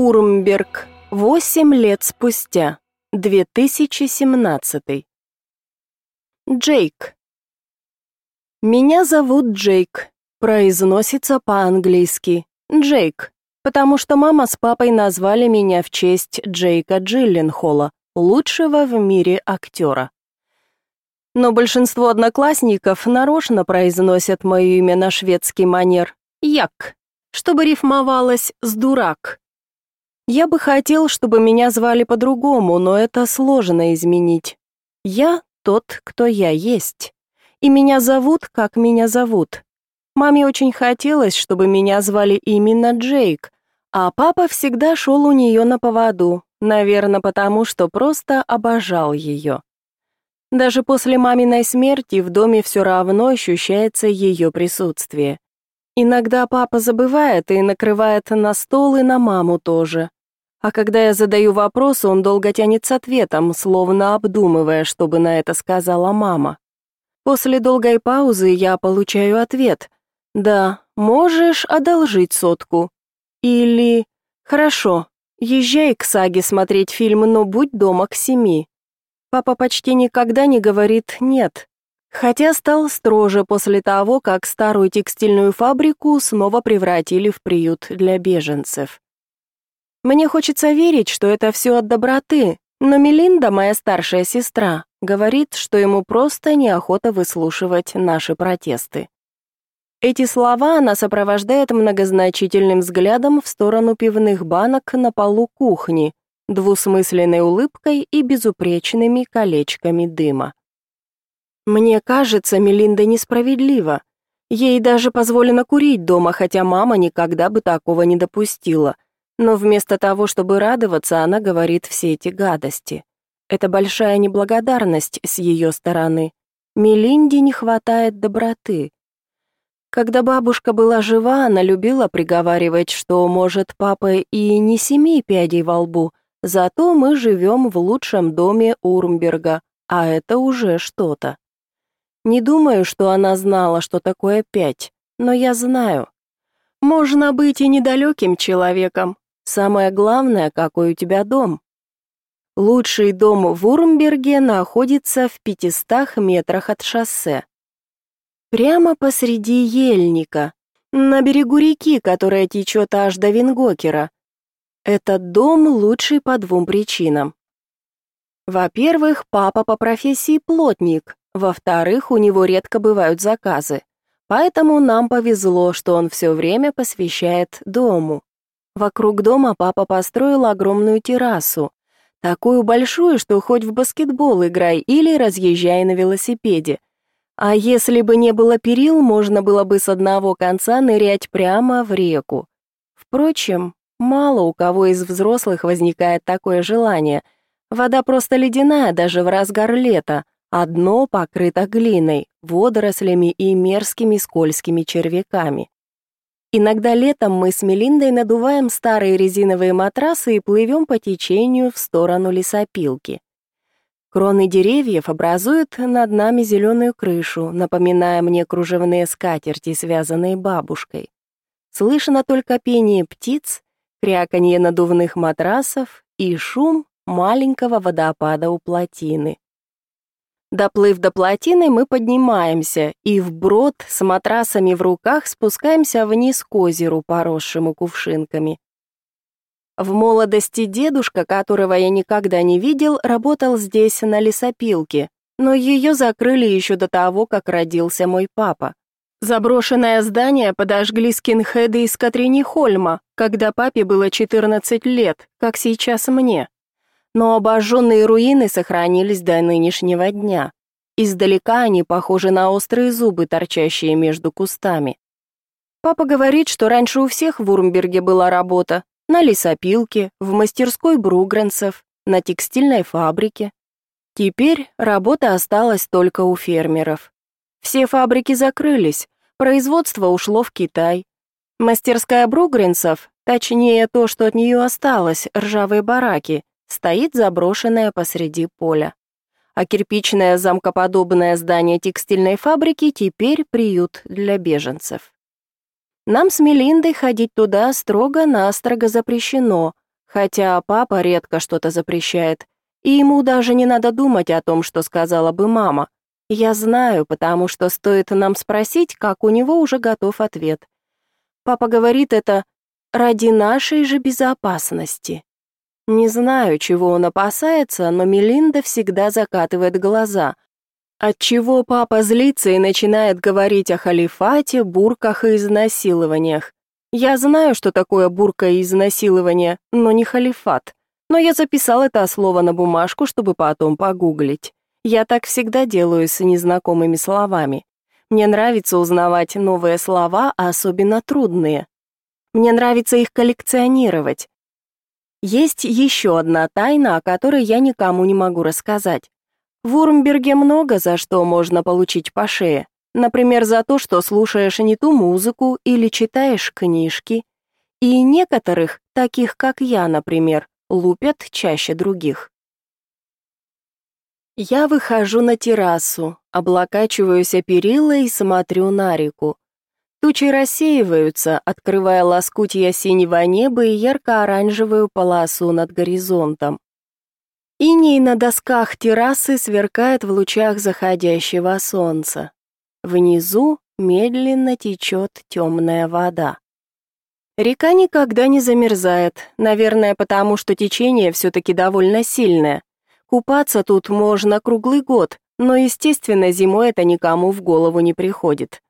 Урмберг. Восемь лет спустя. 2017. Джейк. Меня зовут Джейк. Произносится по-английски. Джейк. Потому что мама с папой назвали меня в честь Джейка Джилленхола, лучшего в мире актера. Но большинство одноклассников нарочно произносят мое имя на шведский манер «як», чтобы рифмовалось с «дурак». Я бы хотел, чтобы меня звали по-другому, но это сложно изменить. Я тот, кто я есть. И меня зовут, как меня зовут. Маме очень хотелось, чтобы меня звали именно Джейк, а папа всегда шел у нее на поводу, наверное, потому что просто обожал ее. Даже после маминой смерти в доме все равно ощущается ее присутствие. Иногда папа забывает и накрывает на стол и на маму тоже. А когда я задаю вопрос, он долго тянет с ответом, словно обдумывая, что бы на это сказала мама. После долгой паузы я получаю ответ. «Да, можешь одолжить сотку». Или «Хорошо, езжай к Саге смотреть фильм, но будь дома к семи». Папа почти никогда не говорит «нет», хотя стал строже после того, как старую текстильную фабрику снова превратили в приют для беженцев. Мне хочется верить, что это все от доброты, но Мелинда, моя старшая сестра, говорит, что ему просто неохота выслушивать наши протесты. Эти слова она сопровождает многозначительным взглядом в сторону пивных банок на полу кухни, двусмысленной улыбкой и безупречными колечками дыма. Мне кажется, Мелинда несправедлива. Ей даже позволено курить дома, хотя мама никогда бы такого не допустила — но вместо того, чтобы радоваться, она говорит все эти гадости. Это большая неблагодарность с ее стороны. Мелинде не хватает доброты. Когда бабушка была жива, она любила приговаривать, что, может, папа и не семи пядей во лбу, зато мы живем в лучшем доме Урмберга, а это уже что-то. Не думаю, что она знала, что такое пять, но я знаю. Можно быть и недалеким человеком, Самое главное, какой у тебя дом. Лучший дом в Урмберге находится в 500 метрах от шоссе. Прямо посреди ельника, на берегу реки, которая течет аж до Вингокера. Этот дом лучший по двум причинам. Во-первых, папа по профессии плотник, во-вторых, у него редко бывают заказы. Поэтому нам повезло, что он все время посвящает дому. Вокруг дома папа построил огромную террасу, такую большую, что хоть в баскетбол играй или разъезжай на велосипеде. А если бы не было перил, можно было бы с одного конца нырять прямо в реку. Впрочем, мало у кого из взрослых возникает такое желание. Вода просто ледяная даже в разгар лета, а дно покрыто глиной, водорослями и мерзкими скользкими червяками. Иногда летом мы с Мелиндой надуваем старые резиновые матрасы и плывем по течению в сторону лесопилки. Кроны деревьев образуют над нами зеленую крышу, напоминая мне кружевные скатерти, связанные бабушкой. Слышно только пение птиц, кряканье надувных матрасов и шум маленького водопада у плотины. Доплыв до плотины, мы поднимаемся и вброд с матрасами в руках спускаемся вниз к озеру, поросшему кувшинками. В молодости дедушка, которого я никогда не видел, работал здесь на лесопилке, но ее закрыли еще до того, как родился мой папа. Заброшенное здание подожгли скинхеды из Катрини-Хольма, когда папе было 14 лет, как сейчас мне но обожженные руины сохранились до нынешнего дня. Издалека они похожи на острые зубы, торчащие между кустами. Папа говорит, что раньше у всех в Урмберге была работа. На лесопилке, в мастерской Бругренцев, на текстильной фабрике. Теперь работа осталась только у фермеров. Все фабрики закрылись, производство ушло в Китай. Мастерская Бругренцев, точнее то, что от нее осталось, ржавые бараки, стоит заброшенная посреди поля. А кирпичное замкоподобное здание текстильной фабрики теперь приют для беженцев. Нам с Мелиндой ходить туда строго-настрого запрещено, Хотя папа редко что-то запрещает, и ему даже не надо думать о том, что сказала бы мама. Я знаю, потому что стоит нам спросить, как у него уже готов ответ. Папа говорит это ради нашей же безопасности. Не знаю, чего он опасается, но Мелинда всегда закатывает глаза. Отчего папа злится и начинает говорить о халифате, бурках и изнасилованиях. Я знаю, что такое бурка и изнасилование, но не халифат. Но я записал это слово на бумажку, чтобы потом погуглить. Я так всегда делаю с незнакомыми словами. Мне нравится узнавать новые слова, а особенно трудные. Мне нравится их коллекционировать. Есть еще одна тайна, о которой я никому не могу рассказать. В Урмберге много за что можно получить по шее. Например, за то, что слушаешь не ту музыку или читаешь книжки. И некоторых, таких как я, например, лупят чаще других. Я выхожу на террасу, облокачиваюсь о перила и смотрю на реку. Тучи рассеиваются, открывая лоскутья синего неба и ярко-оранжевую полосу над горизонтом. Иней на досках террасы сверкает в лучах заходящего солнца. Внизу медленно течет темная вода. Река никогда не замерзает, наверное, потому что течение все-таки довольно сильное. Купаться тут можно круглый год, но, естественно, зимой это никому в голову не приходит.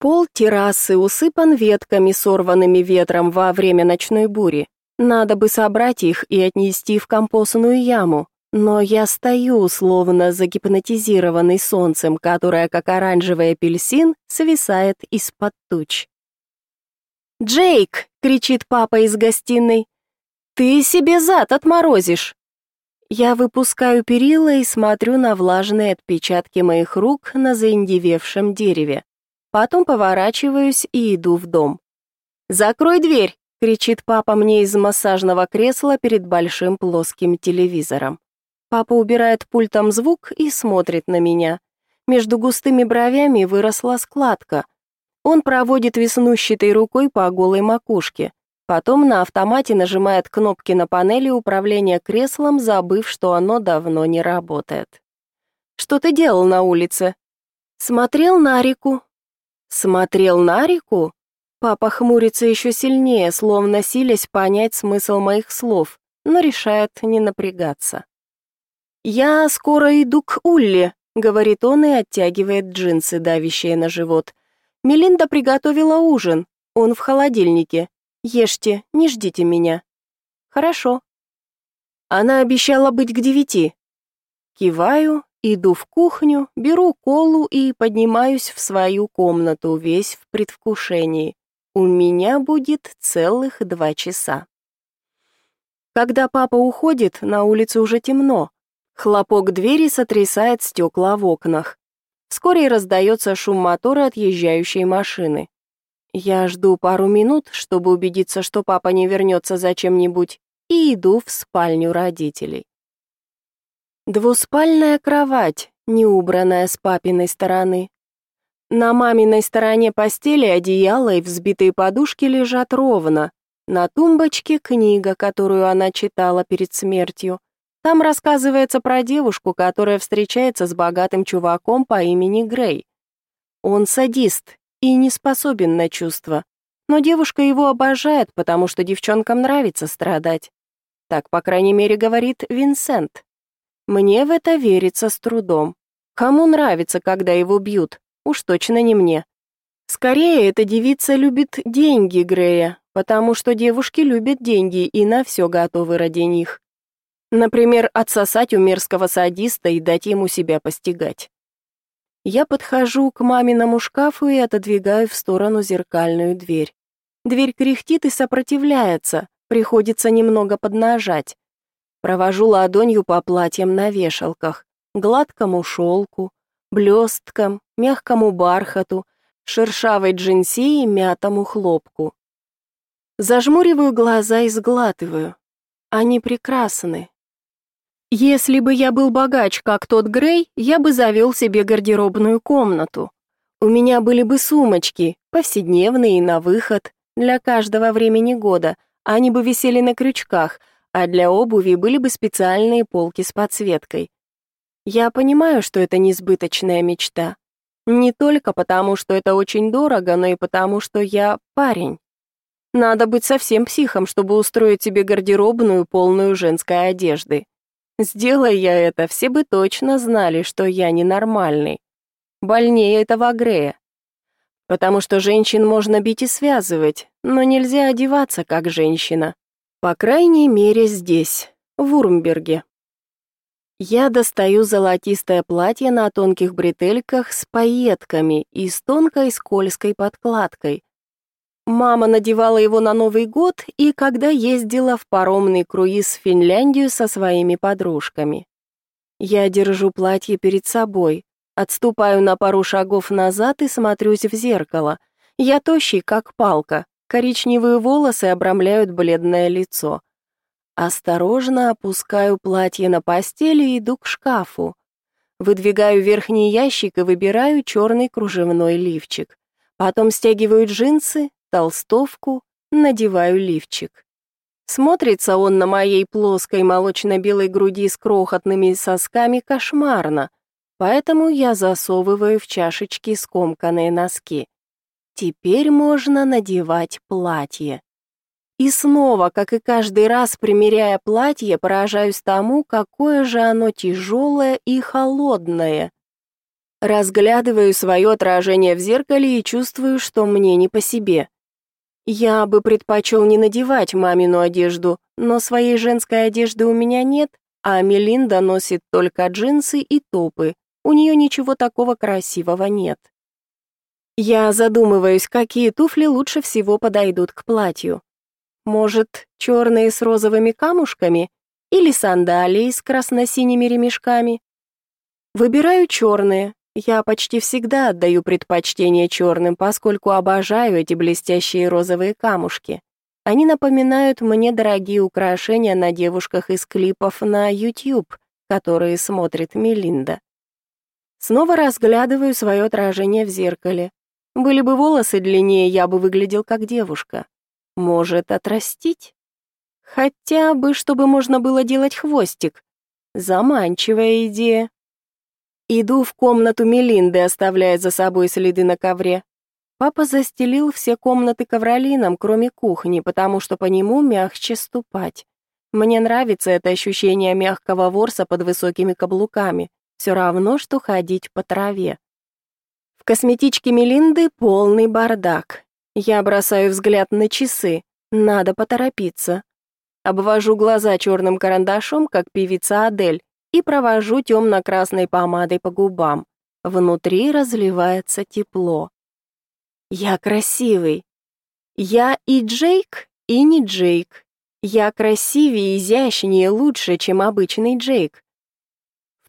Пол террасы усыпан ветками, сорванными ветром во время ночной бури. Надо бы собрать их и отнести в компостную яму. Но я стою, словно загипнотизированный солнцем, которое, как оранжевый апельсин, свисает из-под туч. «Джейк!» — кричит папа из гостиной. «Ты себе зад отморозишь!» Я выпускаю перила и смотрю на влажные отпечатки моих рук на заиндевевшем дереве. Потом поворачиваюсь и иду в дом. «Закрой дверь!» — кричит папа мне из массажного кресла перед большим плоским телевизором. Папа убирает пультом звук и смотрит на меня. Между густыми бровями выросла складка. Он проводит веснущатой рукой по голой макушке. Потом на автомате нажимает кнопки на панели управления креслом, забыв, что оно давно не работает. «Что ты делал на улице?» «Смотрел на реку», Смотрел на реку? Папа хмурится еще сильнее, словно силясь понять смысл моих слов, но решает не напрягаться. «Я скоро иду к Улле», — говорит он и оттягивает джинсы, давящие на живот. «Мелинда приготовила ужин. Он в холодильнике. Ешьте, не ждите меня». «Хорошо». Она обещала быть к девяти. Киваю Иду в кухню, беру колу и поднимаюсь в свою комнату, весь в предвкушении. У меня будет целых два часа. Когда папа уходит, на улице уже темно. Хлопок двери сотрясает стекла в окнах. Вскоре раздается шум мотора отъезжающей машины. Я жду пару минут, чтобы убедиться, что папа не вернется за чем-нибудь, и иду в спальню родителей. Двуспальная кровать, не убранная с папиной стороны. На маминой стороне постели одеяло и взбитые подушки лежат ровно. На тумбочке книга, которую она читала перед смертью. Там рассказывается про девушку, которая встречается с богатым чуваком по имени Грей. Он садист и не способен на чувства. Но девушка его обожает, потому что девчонкам нравится страдать. Так, по крайней мере, говорит Винсент. Мне в это верится с трудом. Кому нравится, когда его бьют? Уж точно не мне. Скорее, эта девица любит деньги Грея, потому что девушки любят деньги и на все готовы ради них. Например, отсосать у мерзкого садиста и дать ему себя постигать. Я подхожу к маминому шкафу и отодвигаю в сторону зеркальную дверь. Дверь кряхтит и сопротивляется, приходится немного поднажать. Провожу ладонью по платьям на вешалках, гладкому шелку, блесткам, мягкому бархату, шершавой джинси и мятому хлопку. Зажмуриваю глаза и сглатываю. Они прекрасны. Если бы я был богач, как тот Грей, я бы завел себе гардеробную комнату. У меня были бы сумочки, повседневные и на выход, для каждого времени года, Они бы висели на крючках, а для обуви были бы специальные полки с подсветкой. Я понимаю, что это несбыточная мечта. Не только потому, что это очень дорого, но и потому, что я парень. Надо быть совсем психом, чтобы устроить себе гардеробную, полную женской одежды. Сделай я это, все бы точно знали, что я ненормальный. Больнее этого Грея. Потому что женщин можно бить и связывать, но нельзя одеваться как женщина. По крайней мере, здесь, в Урмберге. Я достаю золотистое платье на тонких бретельках с пайетками и с тонкой скользкой подкладкой. Мама надевала его на Новый год и когда ездила в паромный круиз в Финляндию со своими подружками. Я держу платье перед собой, Отступаю на пару шагов назад и смотрюсь в зеркало. Я тощий, как палка. Коричневые волосы обрамляют бледное лицо. Осторожно опускаю платье на постель и иду к шкафу. Выдвигаю верхний ящик и выбираю черный кружевной лифчик. Потом стягиваю джинсы, толстовку, надеваю лифчик. Смотрится он на моей плоской молочно-белой груди с крохотными сосками кошмарно. Поэтому я засовываю в чашечки скомканные носки. Теперь можно надевать платье. И снова, как и каждый раз, примеряя платье, поражаюсь тому, какое же оно тяжелое и холодное. Разглядываю свое отражение в зеркале и чувствую, что мне не по себе. Я бы предпочел не надевать мамину одежду, но своей женской одежды у меня нет, а Мелинда носит только джинсы и топы, у нее ничего такого красивого нет. Я задумываюсь, какие туфли лучше всего подойдут к платью. Может, черные с розовыми камушками или сандалии с красно-синими ремешками? Выбираю черные. Я почти всегда отдаю предпочтение черным, поскольку обожаю эти блестящие розовые камушки. Они напоминают мне дорогие украшения на девушках из клипов на YouTube, которые смотрит Мелинда. Снова разглядываю свое отражение в зеркале. Были бы волосы длиннее, я бы выглядел как девушка. Может, отрастить? Хотя бы, чтобы можно было делать хвостик. Заманчивая идея. Иду в комнату Мелинды, оставляя за собой следы на ковре. Папа застелил все комнаты ковролином, кроме кухни, потому что по нему мягче ступать. Мне нравится это ощущение мягкого ворса под высокими каблуками. Все равно, что ходить по траве. В косметичке Мелинды полный бардак. Я бросаю взгляд на часы. Надо поторопиться. Обвожу глаза черным карандашом, как певица Адель, и провожу темно-красной помадой по губам. Внутри разливается тепло. Я красивый. Я и Джейк, и не Джейк. Я красивее, изящнее, лучше, чем обычный Джейк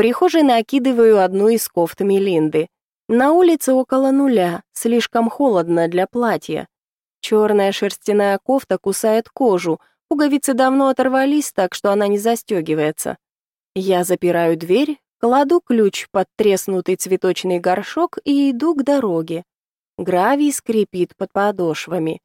прихожей накидываю одну из кофт Мелинды. На улице около нуля, слишком холодно для платья. Черная шерстяная кофта кусает кожу, пуговицы давно оторвались, так что она не застегивается. Я запираю дверь, кладу ключ под треснутый цветочный горшок и иду к дороге. Гравий скрипит под подошвами.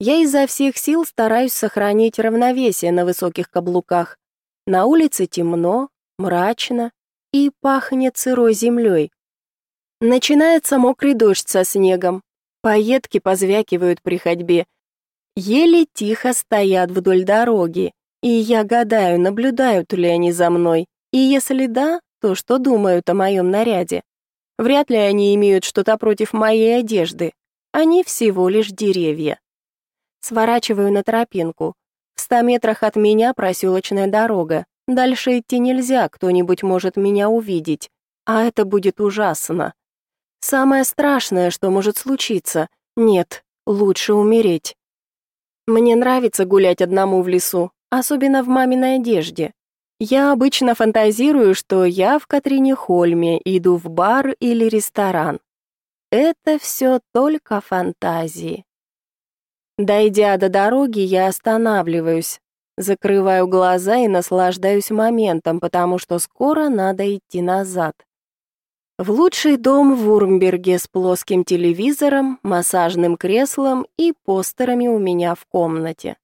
Я изо всех сил стараюсь сохранить равновесие на высоких каблуках. На улице темно, мрачно и пахнет сырой землей. Начинается мокрый дождь со снегом. Поетки позвякивают при ходьбе. Еле тихо стоят вдоль дороги, и я гадаю, наблюдают ли они за мной, и если да, то что думают о моем наряде. Вряд ли они имеют что-то против моей одежды. Они всего лишь деревья. Сворачиваю на тропинку. В ста метрах от меня проселочная дорога. Дальше идти нельзя, кто-нибудь может меня увидеть, а это будет ужасно. Самое страшное, что может случиться. Нет, лучше умереть. Мне нравится гулять одному в лесу, особенно в маминой одежде. Я обычно фантазирую, что я в Катрине Хольме иду в бар или ресторан. Это все только фантазии. Дойдя до дороги, я останавливаюсь, Закрываю глаза и наслаждаюсь моментом, потому что скоро надо идти назад. В лучший дом в Урмберге с плоским телевизором, массажным креслом и постерами у меня в комнате.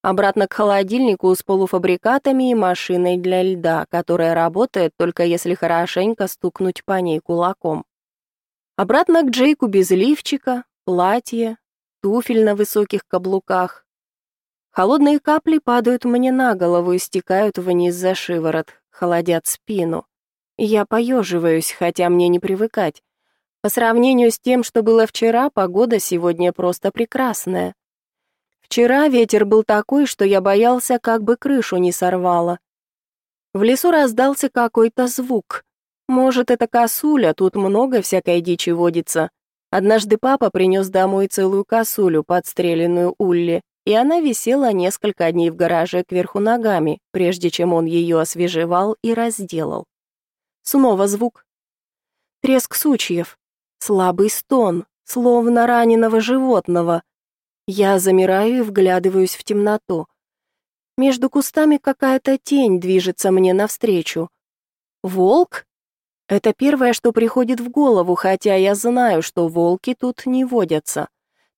Обратно к холодильнику с полуфабрикатами и машиной для льда, которая работает только если хорошенько стукнуть по ней кулаком. Обратно к Джейку без лифчика, платья, туфель на высоких каблуках. Холодные капли падают мне на голову и стекают вниз за шиворот, холодят спину. Я поеживаюсь, хотя мне не привыкать. По сравнению с тем, что было вчера, погода сегодня просто прекрасная. Вчера ветер был такой, что я боялся, как бы крышу не сорвало. В лесу раздался какой-то звук. Может, это косуля, тут много всякой дичи водится. Однажды папа принес домой целую косулю, подстреленную Улли, и она висела несколько дней в гараже кверху ногами, прежде чем он ее освежевал и разделал. Снова звук. Треск сучьев. Слабый стон, словно раненого животного — я замираю и вглядываюсь в темноту. Между кустами какая-то тень движется мне навстречу. Волк? Это первое, что приходит в голову, хотя я знаю, что волки тут не водятся.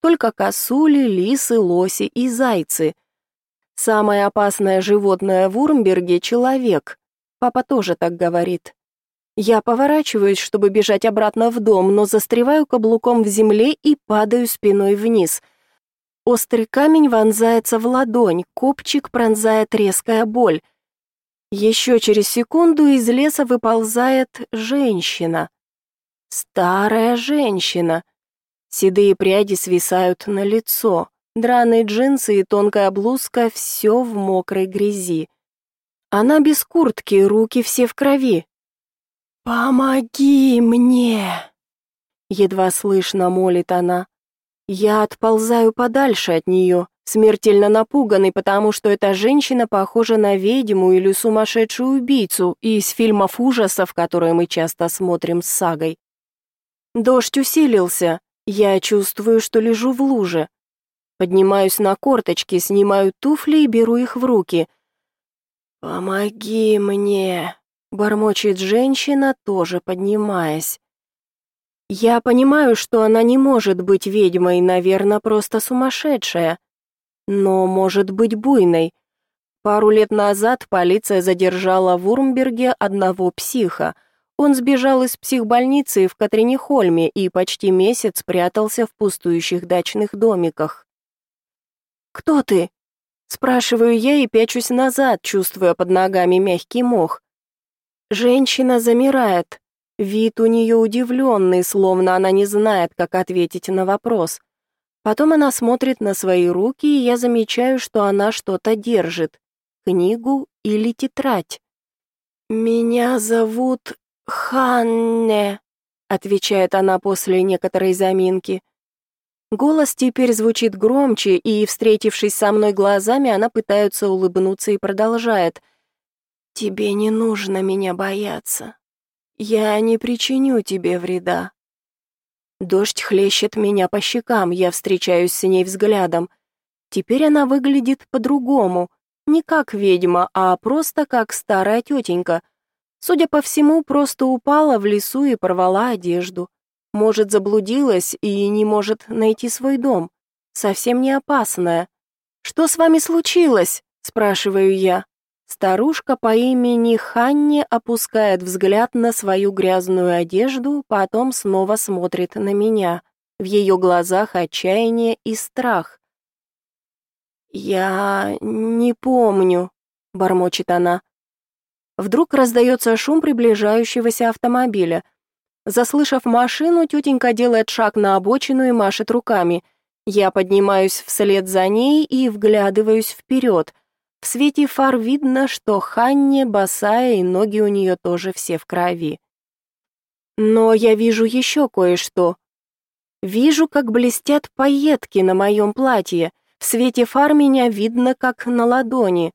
Только косули, лисы, лоси и зайцы. Самое опасное животное в Урмберге — человек. Папа тоже так говорит. Я поворачиваюсь, чтобы бежать обратно в дом, но застреваю каблуком в земле и падаю спиной вниз — Острый камень вонзается в ладонь, копчик пронзает резкая боль. Еще через секунду из леса выползает женщина. Старая женщина. Седые пряди свисают на лицо. Драные джинсы и тонкая блузка все в мокрой грязи. Она без куртки, руки все в крови. «Помоги мне!» Едва слышно молит она. Я отползаю подальше от нее, смертельно напуганный, потому что эта женщина похожа на ведьму или сумасшедшую убийцу из фильмов ужасов, которые мы часто смотрим с сагой. Дождь усилился. Я чувствую, что лежу в луже. Поднимаюсь на корточки, снимаю туфли и беру их в руки. «Помоги мне», — бормочет женщина, тоже поднимаясь. Я понимаю, что она не может быть ведьмой, наверное, просто сумасшедшая. Но может быть буйной. Пару лет назад полиция задержала в Урмберге одного психа. Он сбежал из психбольницы в Катринихольме и почти месяц прятался в пустующих дачных домиках. «Кто ты?» Спрашиваю я и пячусь назад, чувствуя под ногами мягкий мох. Женщина замирает, Вид у нее удивленный, словно она не знает, как ответить на вопрос. Потом она смотрит на свои руки, и я замечаю, что она что-то держит. Книгу или тетрадь. «Меня зовут Ханне», — отвечает она после некоторой заминки. Голос теперь звучит громче, и, встретившись со мной глазами, она пытается улыбнуться и продолжает. «Тебе не нужно меня бояться. Я не причиню тебе вреда. Дождь хлещет меня по щекам, я встречаюсь с ней взглядом. Теперь она выглядит по-другому, не как ведьма, а просто как старая тетенька. Судя по всему, просто упала в лесу и порвала одежду. Может, заблудилась и не может найти свой дом. Совсем не опасная. «Что с вами случилось?» – спрашиваю я. Старушка по имени Ханни опускает взгляд на свою грязную одежду, потом снова смотрит на меня. В ее глазах отчаяние и страх. «Я не помню», — бормочет она. Вдруг раздается шум приближающегося автомобиля. Заслышав машину, тетенька делает шаг на обочину и машет руками. Я поднимаюсь вслед за ней и вглядываюсь вперед — в свете фар видно, что Ханне босая, и ноги у нее тоже все в крови. Но я вижу еще кое-что. Вижу, как блестят пайетки на моем платье. В свете фар меня видно, как на ладони.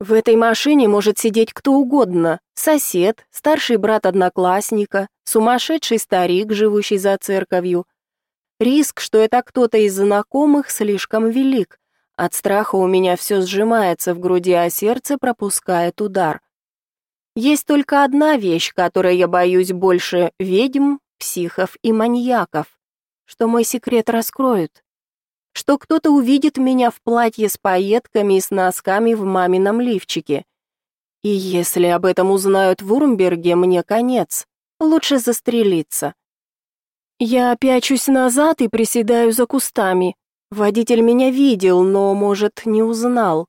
В этой машине может сидеть кто угодно. Сосед, старший брат одноклассника, сумасшедший старик, живущий за церковью. Риск, что это кто-то из знакомых, слишком велик. От страха у меня все сжимается в груди, а сердце пропускает удар. Есть только одна вещь, которой я боюсь больше ведьм, психов и маньяков, что мой секрет раскроют. что кто-то увидит меня в платье с пайетками и с носками в мамином лифчике. И если об этом узнают в Урмберге, мне конец. Лучше застрелиться. Я пячусь назад и приседаю за кустами. Водитель меня видел, но, может, не узнал.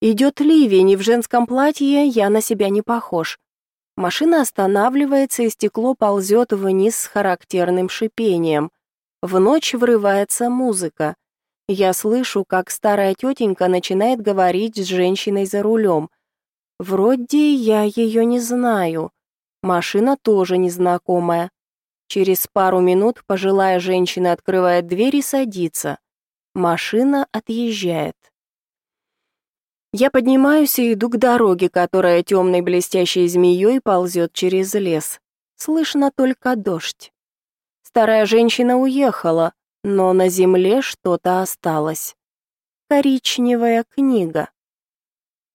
Идет ливень, и в женском платье я на себя не похож. Машина останавливается, и стекло ползет вниз с характерным шипением. В ночь врывается музыка. Я слышу, как старая тетенька начинает говорить с женщиной за рулем. Вроде я ее не знаю. Машина тоже незнакомая. Через пару минут пожилая женщина открывает дверь и садится. Машина отъезжает. Я поднимаюсь и иду к дороге, которая темной блестящей змеей ползет через лес. Слышно только дождь. Старая женщина уехала, но на земле что-то осталось. Коричневая книга.